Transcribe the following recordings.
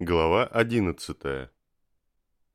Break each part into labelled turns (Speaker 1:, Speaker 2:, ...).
Speaker 1: Глава 11.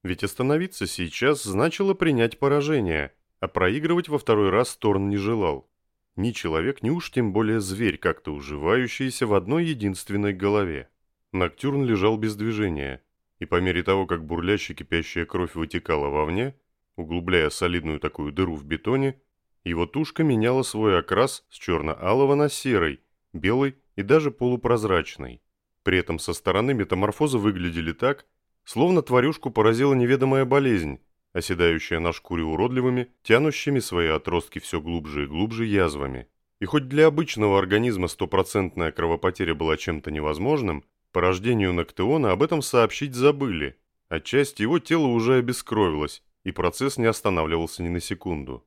Speaker 1: Ведь остановиться сейчас значило принять поражение, а проигрывать во второй раз Торн не желал. Ни человек, ни уж тем более зверь, как-то уживающийся в одной единственной голове. Ноктюрн лежал без движения, и по мере того, как бурлящая кипящая кровь вытекала вовне, углубляя солидную такую дыру в бетоне, его тушка меняла свой окрас с черно-алого на серый, белый и даже полупрозрачный. При этом со стороны метаморфозы выглядели так, словно тварюшку поразила неведомая болезнь, оседающая на шкуре уродливыми, тянущими свои отростки все глубже и глубже язвами. И хоть для обычного организма стопроцентная кровопотеря была чем-то невозможным, по рождению Ноктеона об этом сообщить забыли. Отчасти его тело уже обескровилось, и процесс не останавливался ни на секунду.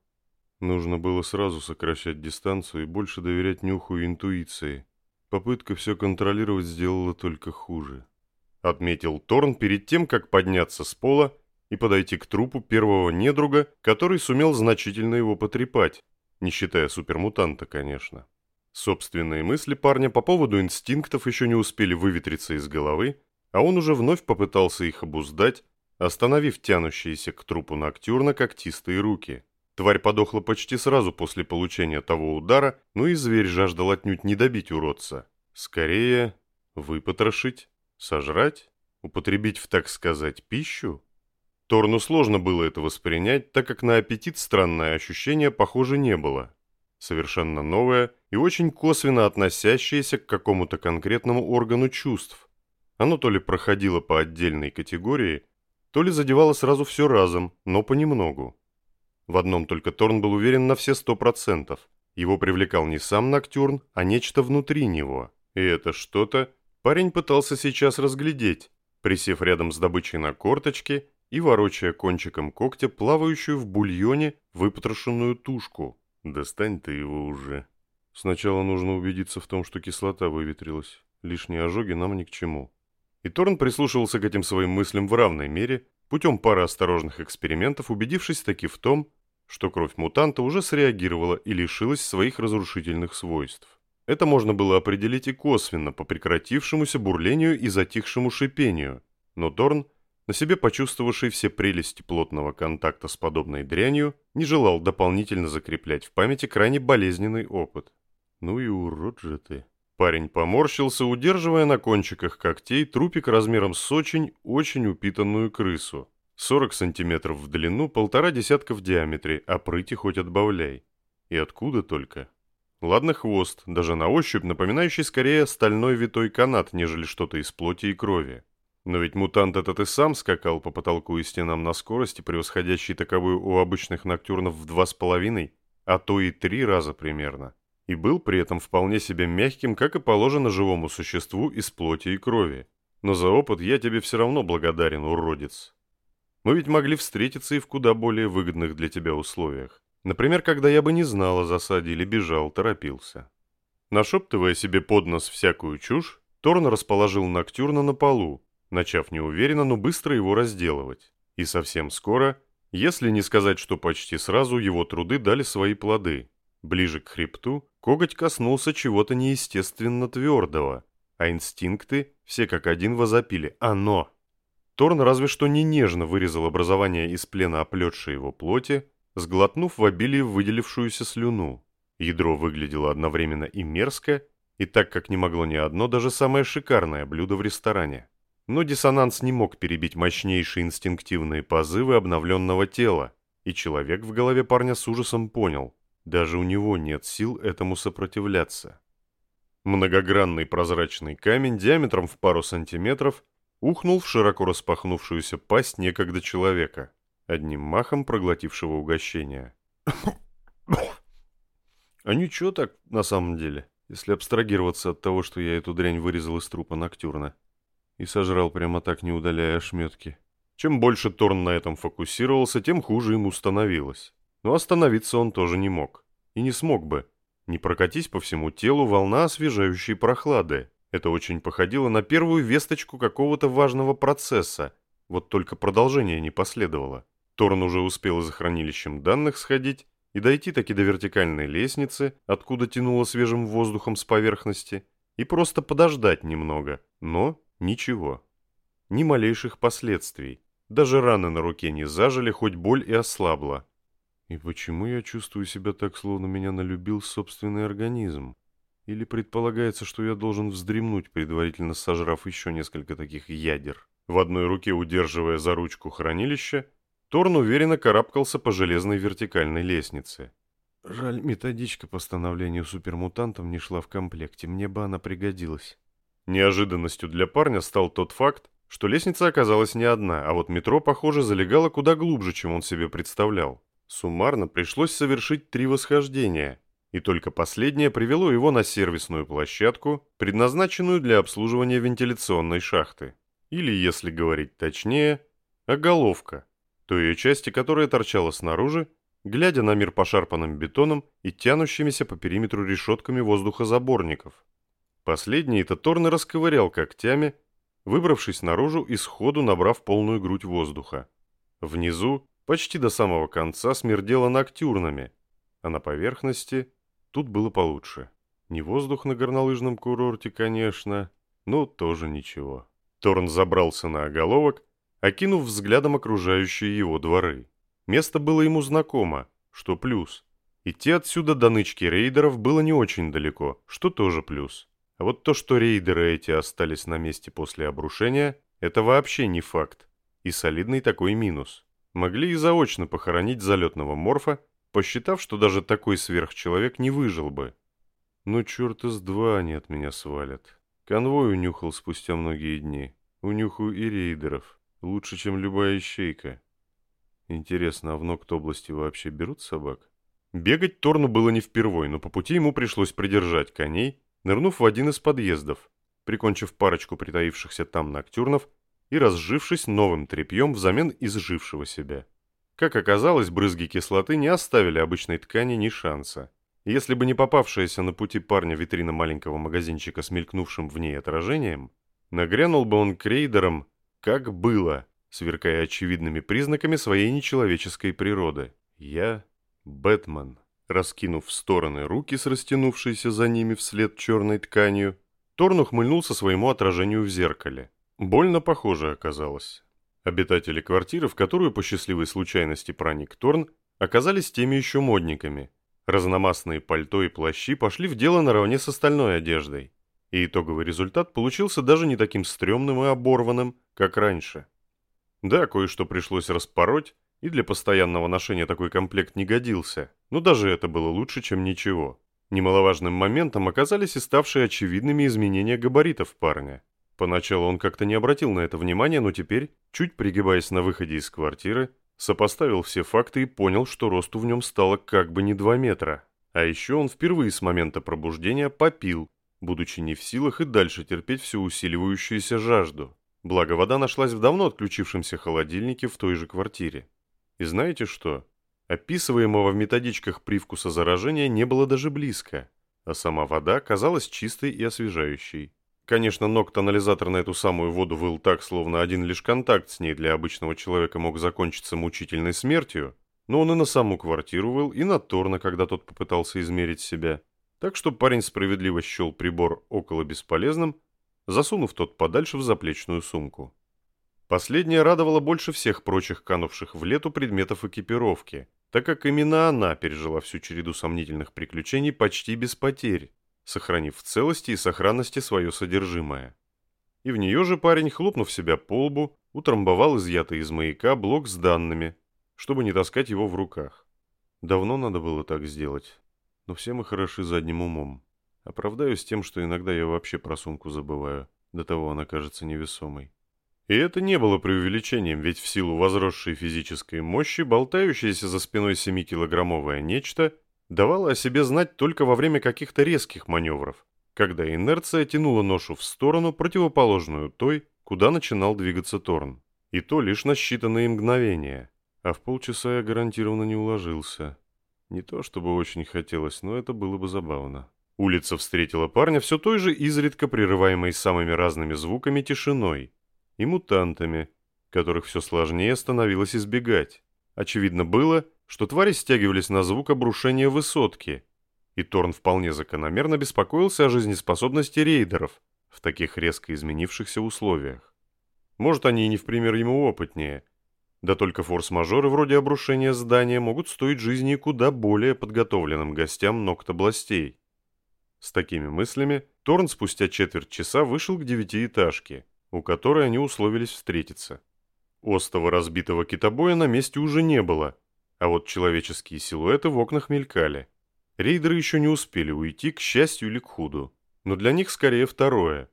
Speaker 1: Нужно было сразу сокращать дистанцию и больше доверять нюху и интуиции. Попытка все контролировать сделала только хуже. Отметил Торн перед тем, как подняться с пола и подойти к трупу первого недруга, который сумел значительно его потрепать, не считая супермутанта, конечно. Собственные мысли парня по поводу инстинктов еще не успели выветриться из головы, а он уже вновь попытался их обуздать, остановив тянущиеся к трупу Ноктюрна когтистые руки. Тварь подохла почти сразу после получения того удара, но и зверь жаждал отнюдь не добить уродца. Скорее, выпотрошить, сожрать, употребить в, так сказать, пищу. Торну сложно было это воспринять, так как на аппетит странное ощущение, похоже, не было. Совершенно новое и очень косвенно относящееся к какому-то конкретному органу чувств. Оно то ли проходило по отдельной категории, то ли задевало сразу все разом, но понемногу. В одном только Торн был уверен на все сто процентов. Его привлекал не сам Ноктюрн, а нечто внутри него. И это что-то парень пытался сейчас разглядеть, присев рядом с добычей на корточке и ворочая кончиком когтя плавающую в бульоне выпотрошенную тушку. «Достань ты его уже». Сначала нужно убедиться в том, что кислота выветрилась. Лишние ожоги нам ни к чему. И Торн прислушивался к этим своим мыслям в равной мере, путем пары осторожных экспериментов, убедившись таки в том, что кровь мутанта уже среагировала и лишилась своих разрушительных свойств. Это можно было определить и косвенно по прекратившемуся бурлению и затихшему шипению, но Торн, на себе почувствовавший все прелести плотного контакта с подобной дрянью, не желал дополнительно закреплять в памяти крайне болезненный опыт. «Ну и урод же ты!» Парень поморщился, удерживая на кончиках когтей трупик размером с очень, очень упитанную крысу. 40 сантиметров в длину, полтора десятка в диаметре, а прыти хоть отбавляй. И откуда только? Ладно хвост, даже на ощупь напоминающий скорее стальной витой канат, нежели что-то из плоти и крови. Но ведь мутант этот и сам скакал по потолку и стенам на скорости, превосходящей таковую у обычных ноктюрнов в два с половиной, а то и три раза примерно. И был при этом вполне себе мягким, как и положено живому существу из плоти и крови. Но за опыт я тебе все равно благодарен, уродец. Мы ведь могли встретиться и в куда более выгодных для тебя условиях. Например, когда я бы не знал о засаде или бежал, торопился. Нашептывая себе под нос всякую чушь, Торн расположил Ноктюрна на полу, начав неуверенно, но быстро его разделывать. И совсем скоро, если не сказать, что почти сразу, его труды дали свои плоды. Ближе к хребту коготь коснулся чего-то неестественно твердого, а инстинкты все как один возопили «Оно!». Торн разве что не нежно вырезал образование из плена оплетшей его плоти, сглотнув в обилии выделившуюся слюну. Ядро выглядело одновременно и мерзко, и так как не могло ни одно, даже самое шикарное блюдо в ресторане. Но диссонанс не мог перебить мощнейшие инстинктивные позывы обновленного тела, и человек в голове парня с ужасом понял, даже у него нет сил этому сопротивляться. Многогранный прозрачный камень диаметром в пару сантиметров ухнул в широко распахнувшуюся пасть некогда человека, одним махом проглотившего угощение. А ничего так, на самом деле, если абстрагироваться от того, что я эту дрянь вырезал из трупа Ноктюрна и сожрал прямо так, не удаляя ошметки. Чем больше Торн на этом фокусировался, тем хуже ему становилось. Но остановиться он тоже не мог. И не смог бы. Не прокатись по всему телу волна освежающей прохлады. Это очень походило на первую весточку какого-то важного процесса, вот только продолжение не последовало. Торн уже успел за хранилищем данных сходить и дойти таки до вертикальной лестницы, откуда тянуло свежим воздухом с поверхности, и просто подождать немного, но ничего. ни малейших последствий. Даже раны на руке не зажили, хоть боль и ослабла. И почему я чувствую себя так, словно меня налюбил собственный организм? Или предполагается, что я должен вздремнуть, предварительно сожрав еще несколько таких ядер? В одной руке, удерживая за ручку хранилища, Торн уверенно карабкался по железной вертикальной лестнице. Жаль, методичка по становлению супермутантом не шла в комплекте, мне бы она пригодилась. Неожиданностью для парня стал тот факт, что лестница оказалась не одна, а вот метро, похоже, залегало куда глубже, чем он себе представлял. Суммарно пришлось совершить три восхождения, и только последнее привело его на сервисную площадку, предназначенную для обслуживания вентиляционной шахты. Или, если говорить точнее, оголовка, той ее части, которая торчала снаружи, глядя на мир пошарпанным бетоном и тянущимися по периметру решетками воздухозаборников. Последний-то Торн расковырял когтями, выбравшись наружу и сходу набрав полную грудь воздуха. Внизу почти до самого конца смердело ноктюрнами, а на поверхности тут было получше. Не воздух на горнолыжном курорте, конечно, но тоже ничего. Торн забрался на оголовок, окинув взглядом окружающие его дворы. Место было ему знакомо, что плюс. Идти отсюда до нычки рейдеров было не очень далеко, что тоже плюс. А вот то, что рейдеры эти остались на месте после обрушения, это вообще не факт. И солидный такой минус. Могли и заочно похоронить залетного морфа, посчитав, что даже такой сверхчеловек не выжил бы. Ну, черт из два они от меня свалят. Конвой унюхал спустя многие дни. Унюхаю и рейдеров. Лучше, чем любая ищейка. Интересно, а в Нокт области вообще берут собак? Бегать Торну было не впервой, но по пути ему пришлось придержать коней, нырнув в один из подъездов, прикончив парочку притаившихся там ноктюрнов и разжившись новым тряпьем взамен изжившего себя. Как оказалось, брызги кислоты не оставили обычной ткани ни шанса. Если бы не попавшаяся на пути парня витрина маленького магазинчика с мелькнувшим в ней отражением, нагрянул бы он к рейдерам, как было, сверкая очевидными признаками своей нечеловеческой природы. Я Бэтмен. Раскинув в стороны руки с растянувшейся за ними вслед черной тканью, Торн ухмыльнулся своему отражению в зеркале. Больно похоже оказалось. Обитатели квартиры, в которую по счастливой случайности проник Торн, оказались теми еще модниками. Разномастные пальто и плащи пошли в дело наравне с остальной одеждой. И итоговый результат получился даже не таким стрёмным и оборванным, как раньше. Да, кое-что пришлось распороть, и для постоянного ношения такой комплект не годился, но даже это было лучше, чем ничего. Немаловажным моментом оказались и ставшие очевидными изменения габаритов парня. Поначалу он как-то не обратил на это внимания, но теперь, чуть пригибаясь на выходе из квартиры, сопоставил все факты и понял, что росту в нем стало как бы не 2 метра. А еще он впервые с момента пробуждения попил, будучи не в силах и дальше терпеть всю усиливающуюся жажду. Благо вода нашлась в давно отключившемся холодильнике в той же квартире. И знаете что? Описываемого в методичках привкуса заражения не было даже близко, а сама вода казалась чистой и освежающей. Конечно, ногт-анализатор на эту самую воду выл так, словно один лишь контакт с ней для обычного человека мог закончиться мучительной смертью, но он и на саму квартиру выл, и на Торна, когда тот попытался измерить себя. Так что парень справедливо счел прибор около бесполезным, засунув тот подальше в заплечную сумку. Последняя радовала больше всех прочих канувших в лету предметов экипировки, так как именно она пережила всю череду сомнительных приключений почти без потерь, сохранив в целости и сохранности свое содержимое. И в нее же парень, хлопнув себя по лбу, утрамбовал изъятый из маяка блок с данными, чтобы не таскать его в руках. Давно надо было так сделать, но все мы хороши задним умом. Оправдаюсь тем, что иногда я вообще про сумку забываю, до того она кажется невесомой. И это не было преувеличением, ведь в силу возросшей физической мощи болтающееся за спиной 7-килограммовое нечто давало о себе знать только во время каких-то резких маневров, когда инерция тянула ношу в сторону, противоположную той, куда начинал двигаться Торн. И то лишь на считанные мгновения. А в полчаса я гарантированно не уложился. Не то чтобы очень хотелось, но это было бы забавно. Улица встретила парня все той же изредка прерываемой самыми разными звуками тишиной – и мутантами, которых все сложнее становилось избегать. Очевидно было, что твари стягивались на звук обрушения высотки, и Торн вполне закономерно беспокоился о жизнеспособности рейдеров в таких резко изменившихся условиях. Может, они и не в пример ему опытнее. Да только форс-мажоры вроде обрушения здания могут стоить жизни куда более подготовленным гостям ногтобластей. С такими мыслями Торн спустя четверть часа вышел к девятиэтажке, у которой они условились встретиться. Остова разбитого китобоя на месте уже не было, а вот человеческие силуэты в окнах мелькали. Рейдеры еще не успели уйти, к счастью или к худу. Но для них скорее второе,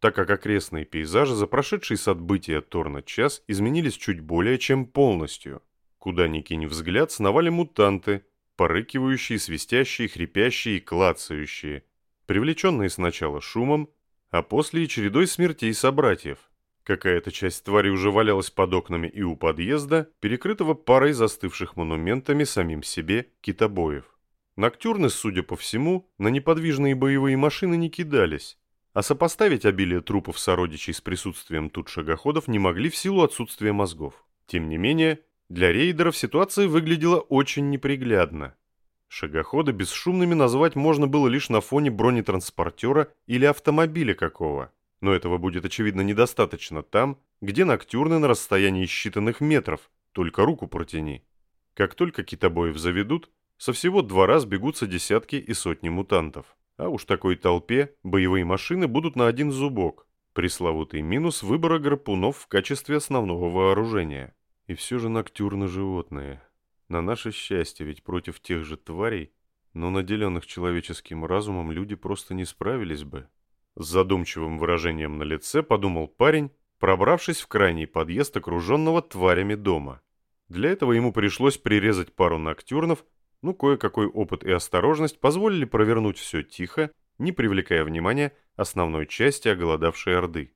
Speaker 1: так как окрестные пейзажи за прошедший с отбытия Торна час изменились чуть более чем полностью. Куда ни кинь взгляд, сновали мутанты, порыкивающие, свистящие, хрипящие и клацающие, привлеченные сначала шумом, а после и чередой смертей собратьев. Какая-то часть твари уже валялась под окнами и у подъезда, перекрытого парой застывших монументами самим себе китобоев. Ноктюрны, судя по всему, на неподвижные боевые машины не кидались, а сопоставить обилие трупов сородичей с присутствием тут шагоходов не могли в силу отсутствия мозгов. Тем не менее, для рейдеров ситуация выглядела очень неприглядно. Шагоходы бесшумными назвать можно было лишь на фоне бронетранспортера или автомобиля какого – но этого будет очевидно недостаточно там, где ноктюрны на расстоянии считанных метров, только руку протяни. Как только китобоев заведут, со всего двора сбегутся десятки и сотни мутантов. А уж такой толпе боевые машины будут на один зубок. Пресловутый минус выбора гарпунов в качестве основного вооружения. И все же ноктюрны животные. На наше счастье, ведь против тех же тварей, но наделенных человеческим разумом люди просто не справились бы. С задумчивым выражением на лице подумал парень, пробравшись в крайний подъезд окруженного тварями дома. Для этого ему пришлось прирезать пару ноктюрнов, ну кое-какой опыт и осторожность позволили провернуть все тихо, не привлекая внимания основной части оголодавшей Орды.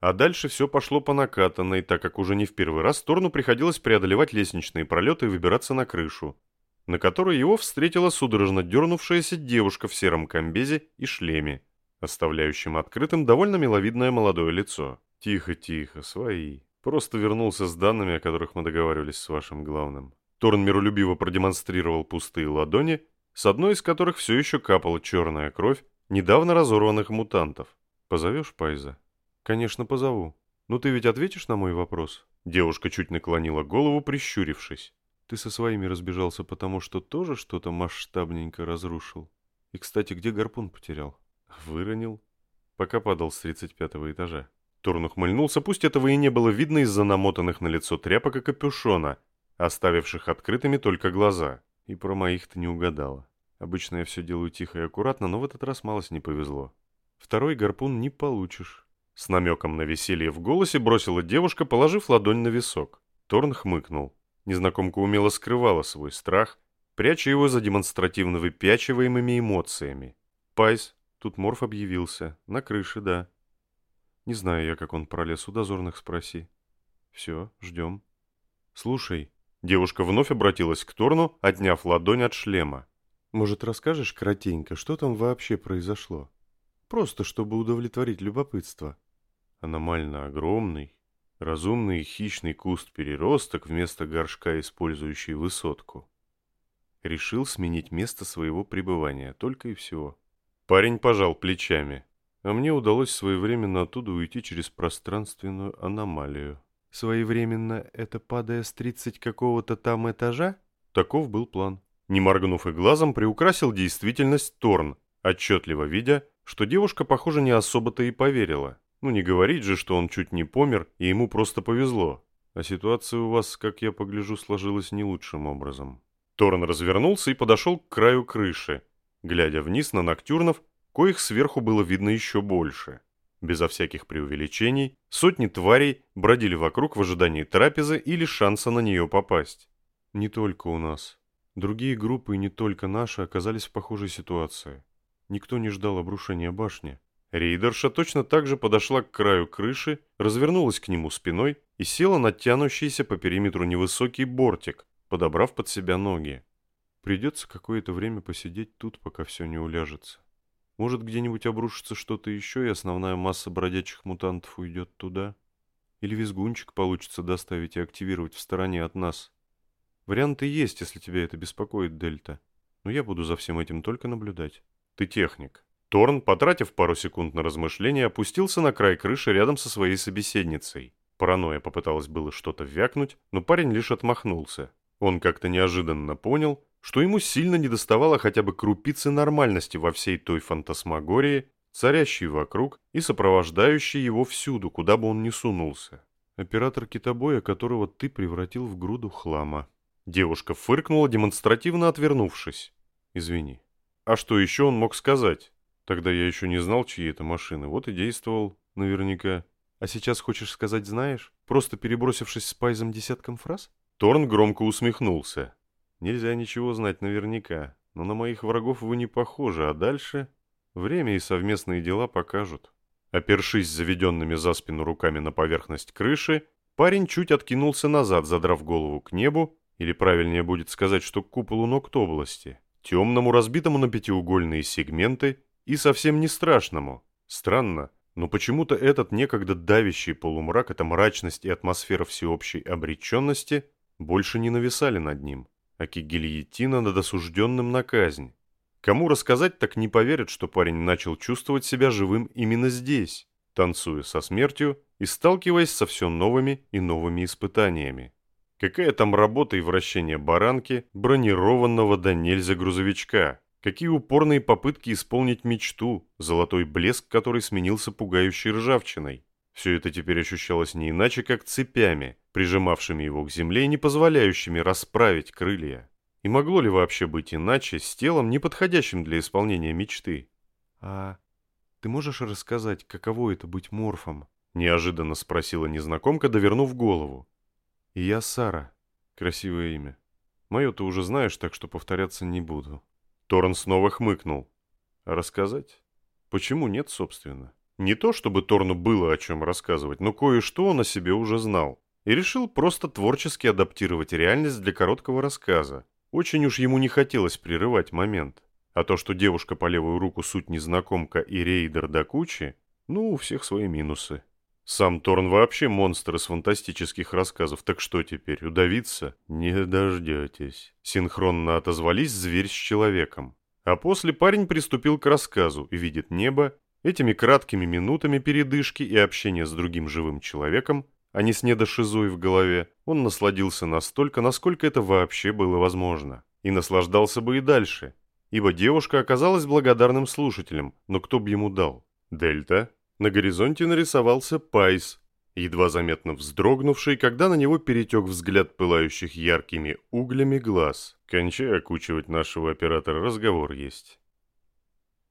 Speaker 1: А дальше все пошло по накатанной, так как уже не в первый раз Торну приходилось преодолевать лестничные пролеты и выбираться на крышу, на которой его встретила судорожно дернувшаяся девушка в сером комбезе и шлеме оставляющим открытым довольно миловидное молодое лицо. «Тихо, тихо, свои. Просто вернулся с данными, о которых мы договаривались с вашим главным». Торн миролюбиво продемонстрировал пустые ладони, с одной из которых все еще капала черная кровь недавно разорванных мутантов. «Позовешь Пайза?» «Конечно, позову. Ну ты ведь ответишь на мой вопрос?» Девушка чуть наклонила голову, прищурившись. «Ты со своими разбежался, потому что тоже что-то масштабненько разрушил? И, кстати, где гарпун потерял?» Выронил, пока падал с 35 этажа. Турн ухмыльнулся, пусть этого и не было видно из-за намотанных на лицо тряпок и капюшона, оставивших открытыми только глаза. И про моих ты не угадала. Обычно я все делаю тихо и аккуратно, но в этот раз малость не повезло. Второй гарпун не получишь. С намеком на веселье в голосе бросила девушка, положив ладонь на висок. Торн хмыкнул. Незнакомка умело скрывала свой страх, пряча его за демонстративно выпячиваемыми эмоциями. Пайс Тут Морф объявился. На крыше, да. Не знаю я, как он пролез. У дозорных спроси. Все, ждем. Слушай. Девушка вновь обратилась к Торну, отняв ладонь от шлема. Может, расскажешь кратенько, что там вообще произошло? Просто, чтобы удовлетворить любопытство. Аномально огромный, разумный и хищный куст-переросток вместо горшка, использующий высотку. Решил сменить место своего пребывания, только и всего. Парень пожал плечами, а мне удалось своевременно оттуда уйти через пространственную аномалию. Своевременно это падая с тридцать какого-то там этажа? Таков был план. Не моргнув и глазом, приукрасил действительность Торн, отчетливо видя, что девушка, похоже, не особо-то и поверила. Ну не говорить же, что он чуть не помер, и ему просто повезло. А ситуация у вас, как я погляжу, сложилась не лучшим образом. Торн развернулся и подошел к краю крыши, глядя вниз на ноктюрнов, коих сверху было видно еще больше. Безо всяких преувеличений, сотни тварей бродили вокруг в ожидании трапезы или шанса на нее попасть. Не только у нас. Другие группы, и не только наши, оказались в похожей ситуации. Никто не ждал обрушения башни. Рейдерша точно так же подошла к краю крыши, развернулась к нему спиной и села на тянущийся по периметру невысокий бортик, подобрав под себя ноги. Придется какое-то время посидеть тут, пока все не уляжется. Может, где-нибудь обрушится что-то еще, и основная масса бродячих мутантов уйдет туда? Или визгунчик получится доставить и активировать в стороне от нас? Варианты есть, если тебя это беспокоит, Дельта. Но я буду за всем этим только наблюдать. Ты техник. Торн, потратив пару секунд на размышление, опустился на край крыши рядом со своей собеседницей. Паранойя попыталась было что-то вякнуть, но парень лишь отмахнулся. Он как-то неожиданно понял, что ему сильно недоставало хотя бы крупицы нормальности во всей той фантасмагории, царящей вокруг и сопровождающей его всюду, куда бы он ни сунулся. Оператор китобоя, которого ты превратил в груду хлама. Девушка фыркнула, демонстративно отвернувшись. Извини. А что еще он мог сказать? Тогда я еще не знал, чьи это машины. Вот и действовал, наверняка. А сейчас хочешь сказать «знаешь», просто перебросившись с Пайзом десятком фраз? Торн громко усмехнулся. Нельзя ничего знать наверняка, но на моих врагов вы не похожи, а дальше время и совместные дела покажут. Опершись заведенными за спину руками на поверхность крыши, парень чуть откинулся назад, задрав голову к небу, или правильнее будет сказать, что к куполу ног области, темному, разбитому на пятиугольные сегменты и совсем не страшному. Странно, но почему-то этот некогда давящий полумрак, эта мрачность и атмосфера всеобщей обреченности больше не нависали над ним, аки гильотина над осужденным на казнь. Кому рассказать, так не поверят, что парень начал чувствовать себя живым именно здесь, танцуя со смертью и сталкиваясь со все новыми и новыми испытаниями. Какая там работа и вращение баранки, бронированного до нельзя грузовичка, Какие упорные попытки исполнить мечту, золотой блеск который сменился пугающей ржавчиной. Все это теперь ощущалось не иначе, как цепями, прижимавшими его к земле и не позволяющими расправить крылья. И могло ли вообще быть иначе с телом, не подходящим для исполнения мечты? «А ты можешь рассказать, каково это быть морфом?» Неожиданно спросила незнакомка, довернув голову. «И я Сара. Красивое имя. Мое ты уже знаешь, так что повторяться не буду». Торн снова хмыкнул. рассказать? Почему нет, собственно? Не то, чтобы Торну было о чем рассказывать, но кое-что он о себе уже знал. И решил просто творчески адаптировать реальность для короткого рассказа. Очень уж ему не хотелось прерывать момент. А то, что девушка по левую руку суть незнакомка и рейдер до кучи, ну, у всех свои минусы. Сам Торн вообще монстр из фантастических рассказов, так что теперь, удавиться? Не дождетесь. Синхронно отозвались зверь с человеком. А после парень приступил к рассказу и видит небо, этими краткими минутами передышки и общения с другим живым человеком, а не с недошизой в голове, он насладился настолько, насколько это вообще было возможно. И наслаждался бы и дальше, ибо девушка оказалась благодарным слушателем, но кто бы ему дал? Дельта? На горизонте нарисовался Пайс, едва заметно вздрогнувший, когда на него перетек взгляд пылающих яркими углями глаз. «Кончай окучивать нашего оператора, разговор есть».